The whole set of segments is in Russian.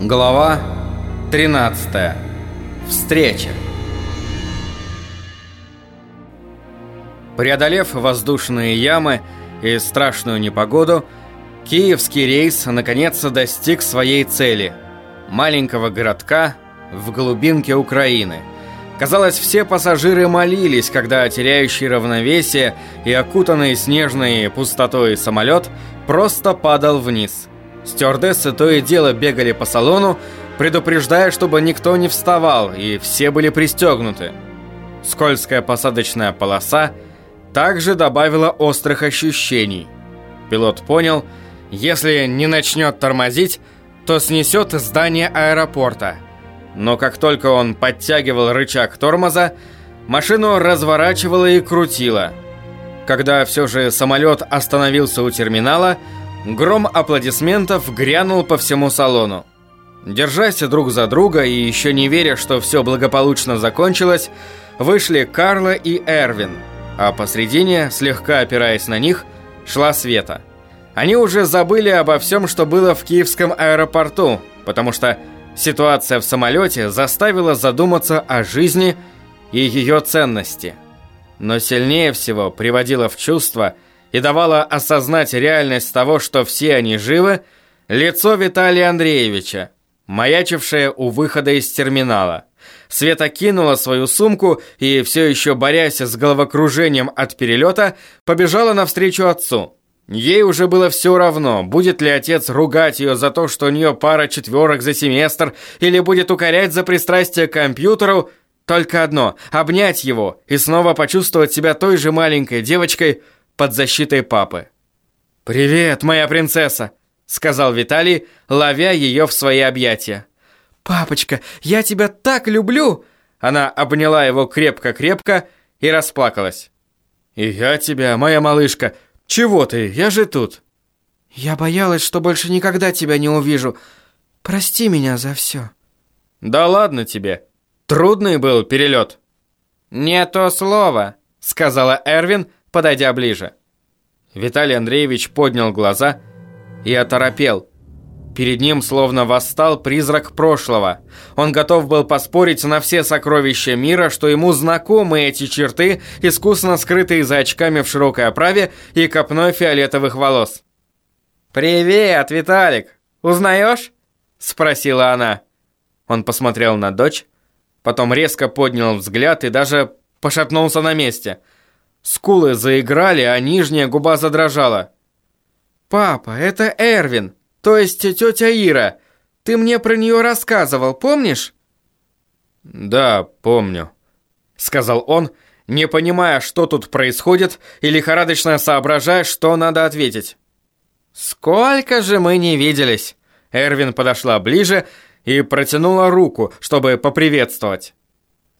Глава 13. Встреча. Преодолев воздушные ямы и страшную непогоду, киевский рейс наконец достиг своей цели – маленького городка в глубинке Украины. Казалось, все пассажиры молились, когда теряющий равновесие и окутанный снежной пустотой самолет просто падал вниз – Стюардессы то и дело бегали по салону, предупреждая, чтобы никто не вставал, и все были пристегнуты. Скользкая посадочная полоса также добавила острых ощущений. Пилот понял, если не начнет тормозить, то снесет здание аэропорта. Но как только он подтягивал рычаг тормоза, машину разворачивало и крутило. Когда все же самолет остановился у терминала, Гром аплодисментов грянул по всему салону. Держась друг за друга и еще не веря, что все благополучно закончилось, вышли Карла и Эрвин, а посредине, слегка опираясь на них, шла Света. Они уже забыли обо всем, что было в киевском аэропорту, потому что ситуация в самолете заставила задуматься о жизни и ее ценности. Но сильнее всего приводила в чувство – и давала осознать реальность того, что все они живы, лицо Виталия Андреевича, маячившее у выхода из терминала. Света кинула свою сумку и, все еще борясь с головокружением от перелета, побежала навстречу отцу. Ей уже было все равно, будет ли отец ругать ее за то, что у нее пара четверок за семестр, или будет укорять за пристрастие к компьютеру. Только одно – обнять его и снова почувствовать себя той же маленькой девочкой – под защитой папы. «Привет, моя принцесса!» — сказал Виталий, ловя ее в свои объятия. «Папочка, я тебя так люблю!» Она обняла его крепко-крепко и расплакалась. «И я тебя, моя малышка! Чего ты? Я же тут!» «Я боялась, что больше никогда тебя не увижу. Прости меня за все». «Да ладно тебе. Трудный был перелет». «Не то слово», — сказала Эрвин, подойдя ближе. Виталий Андреевич поднял глаза и оторопел. Перед ним словно восстал призрак прошлого. Он готов был поспорить на все сокровища мира, что ему знакомы эти черты, искусно скрытые за очками в широкой оправе и копной фиолетовых волос. «Привет, Виталик! Узнаешь?» – спросила она. Он посмотрел на дочь, потом резко поднял взгляд и даже пошатнулся на месте – Скулы заиграли, а нижняя губа задрожала. «Папа, это Эрвин, то есть тетя Ира. Ты мне про нее рассказывал, помнишь?» «Да, помню», — сказал он, не понимая, что тут происходит, и лихорадочно соображая, что надо ответить. «Сколько же мы не виделись!» Эрвин подошла ближе и протянула руку, чтобы поприветствовать.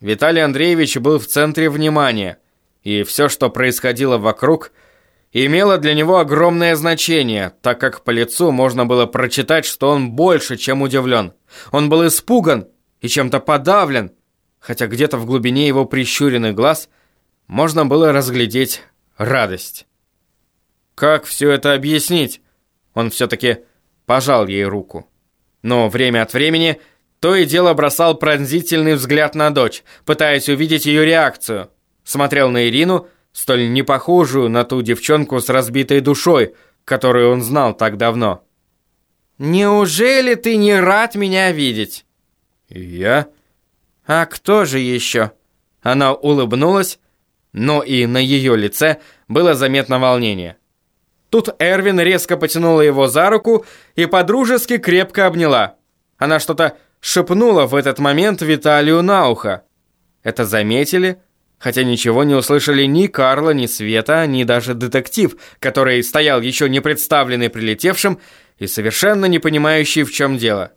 Виталий Андреевич был в центре внимания — и все, что происходило вокруг, имело для него огромное значение, так как по лицу можно было прочитать, что он больше, чем удивлен. Он был испуган и чем-то подавлен, хотя где-то в глубине его прищуренных глаз можно было разглядеть радость. Как все это объяснить? Он все-таки пожал ей руку. Но время от времени то и дело бросал пронзительный взгляд на дочь, пытаясь увидеть ее реакцию – смотрел на Ирину, столь непохожую на ту девчонку с разбитой душой, которую он знал так давно. «Неужели ты не рад меня видеть?» «Я?» «А кто же еще?» Она улыбнулась, но и на ее лице было заметно волнение. Тут Эрвин резко потянула его за руку и подружески крепко обняла. Она что-то шепнула в этот момент Виталию на ухо. Это заметили хотя ничего не услышали ни Карла, ни Света, ни даже детектив, который стоял еще не представленный прилетевшим и совершенно не понимающий, в чем дело.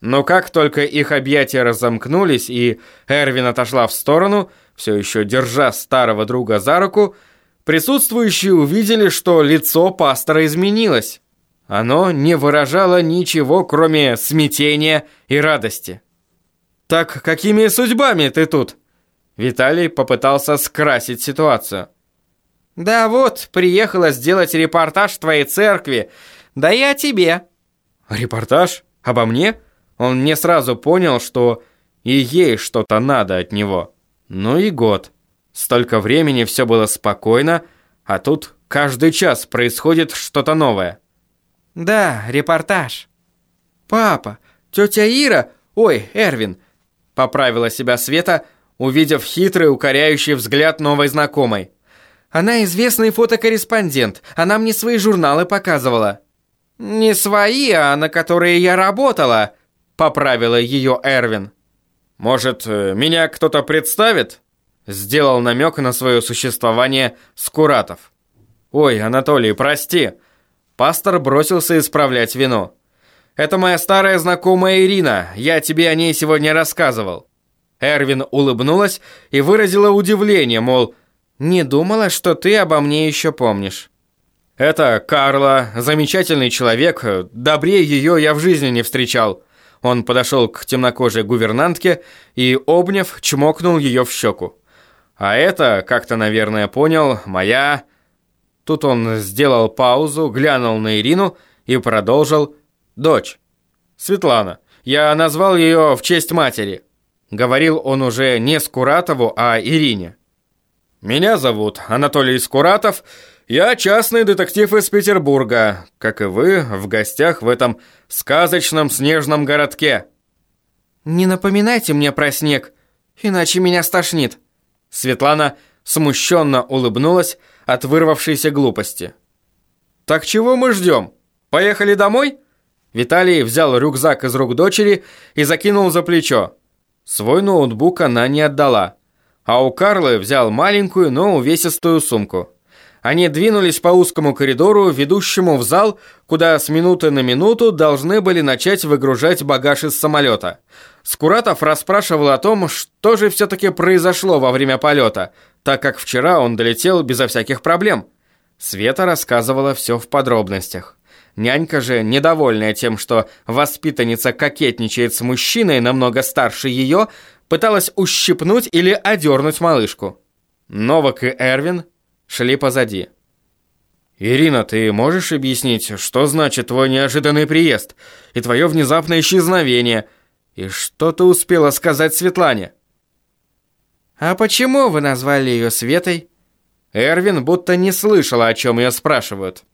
Но как только их объятия разомкнулись и Эрвин отошла в сторону, все еще держа старого друга за руку, присутствующие увидели, что лицо пастора изменилось. Оно не выражало ничего, кроме смятения и радости. «Так какими судьбами ты тут?» Виталий попытался скрасить ситуацию. «Да вот, приехала сделать репортаж твоей церкви. Да и о тебе». «Репортаж? Обо мне?» Он не сразу понял, что и ей что-то надо от него. Ну и год. Столько времени все было спокойно, а тут каждый час происходит что-то новое. Да, репортаж. Папа, тетя Ира, ой, Эрвин, поправила себя Света, увидев хитрый укоряющий взгляд новой знакомой. Она известный фотокорреспондент, она мне свои журналы показывала. Не свои, а на которые я работала, поправила ее Эрвин. Может, э, меня кто-то представит? Сделал намек на свое существование Скуратов. Ой, Анатолий, прости. Пастор бросился исправлять вино. Это моя старая знакомая Ирина, я тебе о ней сегодня рассказывал. Эрвин улыбнулась и выразила удивление, мол, не думала, что ты обо мне еще помнишь. Это Карла, замечательный человек, добрее ее я в жизни не встречал. Он подошел к темнокожей гувернантке и, обняв, чмокнул ее в щеку. А это, как-то, наверное, понял, моя... Тут он сделал паузу, глянул на Ирину и продолжил. Дочь. Светлана. Я назвал ее в честь матери. Говорил он уже не Скуратову, а Ирине. Меня зовут Анатолий Скуратов. Я частный детектив из Петербурга, как и вы, в гостях в этом сказочном снежном городке. Не напоминайте мне про снег, иначе меня стошнит. Светлана смущенно улыбнулась от вырвавшейся глупости. Так чего мы ждем? Поехали домой? Виталий взял рюкзак из рук дочери и закинул за плечо. Свой ноутбук она не отдала, а у Карлы взял маленькую, но увесистую сумку. Они двинулись по узкому коридору, ведущему в зал, куда с минуты на минуту должны были начать выгружать багаж из самолета. Скуратов расспрашивал о том, что же все-таки произошло во время полета, так как вчера он долетел безо всяких проблем. Света рассказывала все в подробностях. Нянька же, недовольная тем, что воспитанница кокетничает с мужчиной намного старше ее, пыталась ущипнуть или одернуть малышку. Новак и Эрвин шли позади. «Ирина, ты можешь объяснить, что значит твой неожиданный приезд и твое внезапное исчезновение? И что ты успела сказать Светлане?» «А почему вы назвали ее Светой?» Эрвин будто не слышала, о чем ее спрашивают.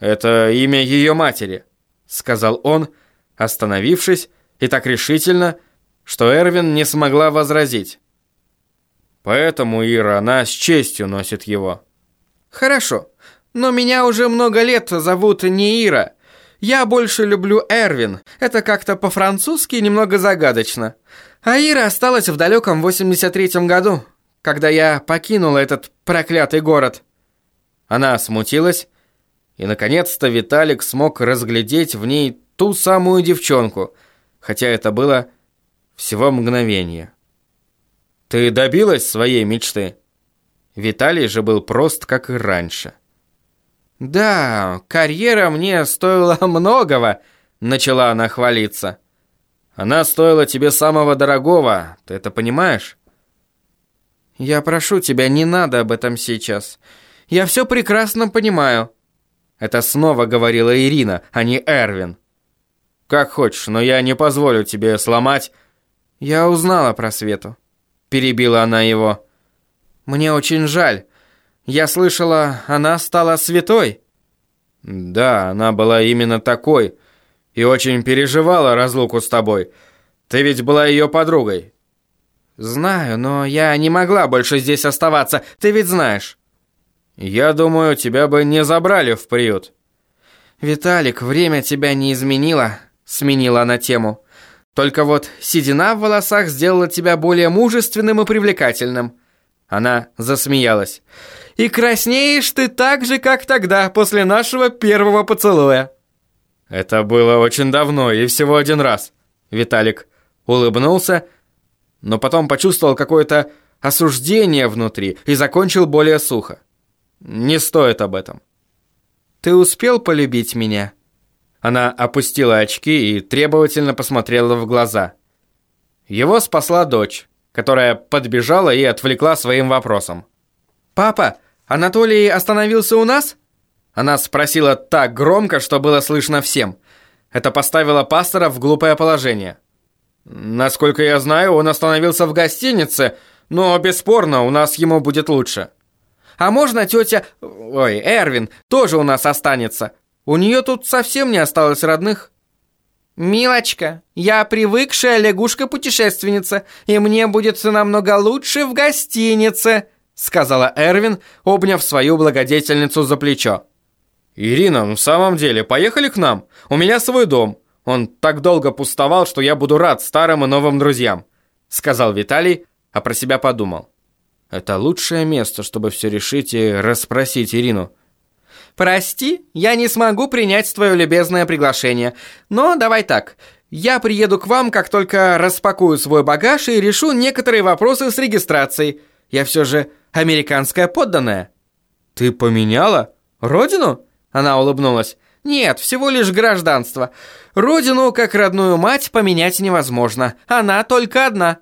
«Это имя ее матери», — сказал он, остановившись, и так решительно, что Эрвин не смогла возразить. Поэтому Ира, она с честью носит его. Хорошо, но меня уже много лет зовут не Ира. Я больше люблю Эрвин. Это как-то по-французски немного загадочно. А Ира осталась в далеком 83-м году, когда я покинула этот проклятый город. Она смутилась, и, наконец-то, Виталик смог разглядеть в ней ту самую девчонку, хотя это было всего мгновение. «Ты добилась своей мечты?» Виталий же был прост, как и раньше. «Да, карьера мне стоила многого», — начала она хвалиться. «Она стоила тебе самого дорогого, ты это понимаешь?» «Я прошу тебя, не надо об этом сейчас. Я все прекрасно понимаю». Это снова говорила Ирина, а не Эрвин. «Как хочешь, но я не позволю тебе сломать...» «Я узнала про Свету», — перебила она его. «Мне очень жаль. Я слышала, она стала святой». «Да, она была именно такой и очень переживала разлуку с тобой. Ты ведь была ее подругой». «Знаю, но я не могла больше здесь оставаться, ты ведь знаешь». «Я думаю, тебя бы не забрали в приют». «Виталик, время тебя не изменило», — сменила она тему. «Только вот седина в волосах сделала тебя более мужественным и привлекательным». Она засмеялась. «И краснеешь ты так же, как тогда, после нашего первого поцелуя». «Это было очень давно и всего один раз». Виталик улыбнулся, но потом почувствовал какое-то осуждение внутри и закончил более сухо. Не стоит об этом. Ты успел полюбить меня? Она опустила очки и требовательно посмотрела в глаза. Его спасла дочь, которая подбежала и отвлекла своим вопросом. «Папа, Анатолий остановился у нас?» Она спросила так громко, что было слышно всем. Это поставило пастора в глупое положение – Насколько я знаю, он остановился в гостинице, но бесспорно, у нас ему будет лучше. А можно тетя... Ой, Эрвин тоже у нас останется. У нее тут совсем не осталось родных. «Милочка, я привыкшая лягушка-путешественница, и мне будет намного лучше в гостинице», сказала Эрвин, обняв свою благодетельницу за плечо. «Ирина, ну в самом деле, поехали к нам. У меня свой дом. Он так долго пустовал, что я буду рад старым и новым друзьям», сказал Виталий, а про себя подумал. Это лучшее место, чтобы все решить и расспросить Ирину. «Прости, я не смогу принять твое любезное приглашение. Но давай так. Я приеду к вам, как только распакую свой багаж и решу некоторые вопросы с регистрацией. Я все же американская подданная». «Ты поменяла? Родину?» Она улыбнулась. «Нет, всего лишь гражданство. Родину, как родную мать, поменять невозможно. Она только одна».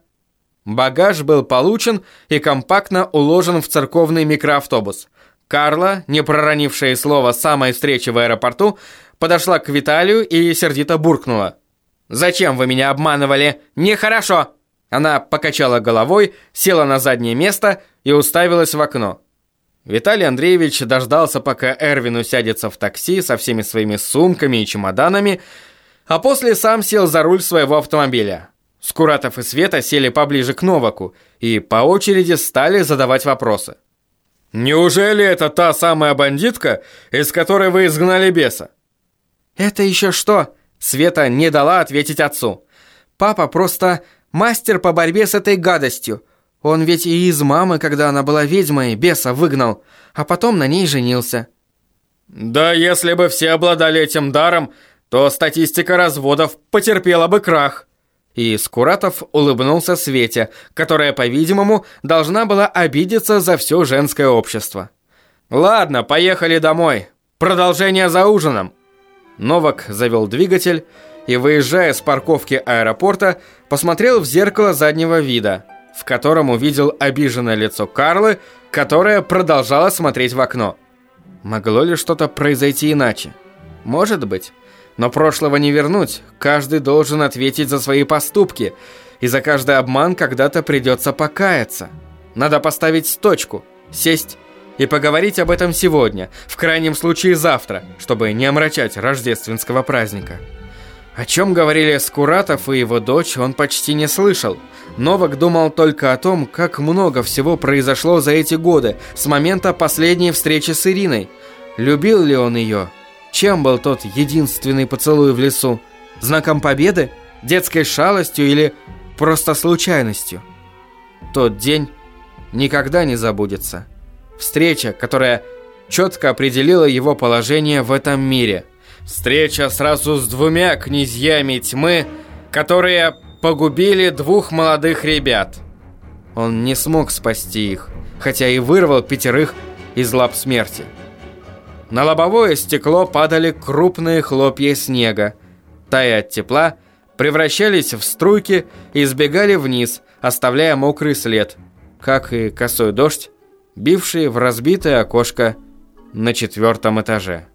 Багаж был получен и компактно уложен в церковный микроавтобус. Карла, не проронившая слова самой встречи в аэропорту, подошла к Виталию и сердито буркнула. «Зачем вы меня обманывали? Нехорошо!» Она покачала головой, села на заднее место и уставилась в окно. Виталий Андреевич дождался, пока Эрвин усядется в такси со всеми своими сумками и чемоданами, а после сам сел за руль своего автомобиля. Скуратов и Света сели поближе к Новаку и по очереди стали задавать вопросы. «Неужели это та самая бандитка, из которой вы изгнали беса?» «Это еще что?» Света не дала ответить отцу. «Папа просто мастер по борьбе с этой гадостью. Он ведь и из мамы, когда она была ведьмой, беса выгнал, а потом на ней женился». «Да если бы все обладали этим даром, то статистика разводов потерпела бы крах». И Скуратов улыбнулся Свете, которая, по-видимому, должна была обидеться за все женское общество. «Ладно, поехали домой. Продолжение за ужином». Новак завел двигатель и, выезжая с парковки аэропорта, посмотрел в зеркало заднего вида, в котором увидел обиженное лицо Карлы, которая продолжала смотреть в окно. Могло ли что-то произойти иначе? Может быть. Но прошлого не вернуть, каждый должен ответить за свои поступки, и за каждый обман когда-то придется покаяться. Надо поставить точку, сесть и поговорить об этом сегодня, в крайнем случае завтра, чтобы не омрачать рождественского праздника. О чем говорили Скуратов и его дочь, он почти не слышал. Новак думал только о том, как много всего произошло за эти годы, с момента последней встречи с Ириной. Любил ли он ее? Чем был тот единственный поцелуй в лесу? Знаком победы? Детской шалостью или просто случайностью? Тот день никогда не забудется. Встреча, которая четко определила его положение в этом мире. Встреча сразу с двумя князьями тьмы, которые погубили двух молодых ребят. Он не смог спасти их, хотя и вырвал пятерых из лап смерти. На лобовое стекло падали крупные хлопья снега. Тая от тепла, превращались в струйки и сбегали вниз, оставляя мокрый след, как и косой дождь, бивший в разбитое окошко на четвертом этаже.